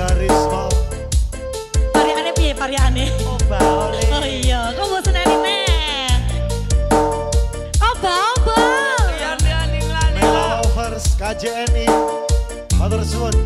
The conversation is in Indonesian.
karisma Pariane piye pariane? Oh baole. Oh iya, kok bosen anime? Oh baole. Lian lian ning lali. Melo KJNI. Matur suwun.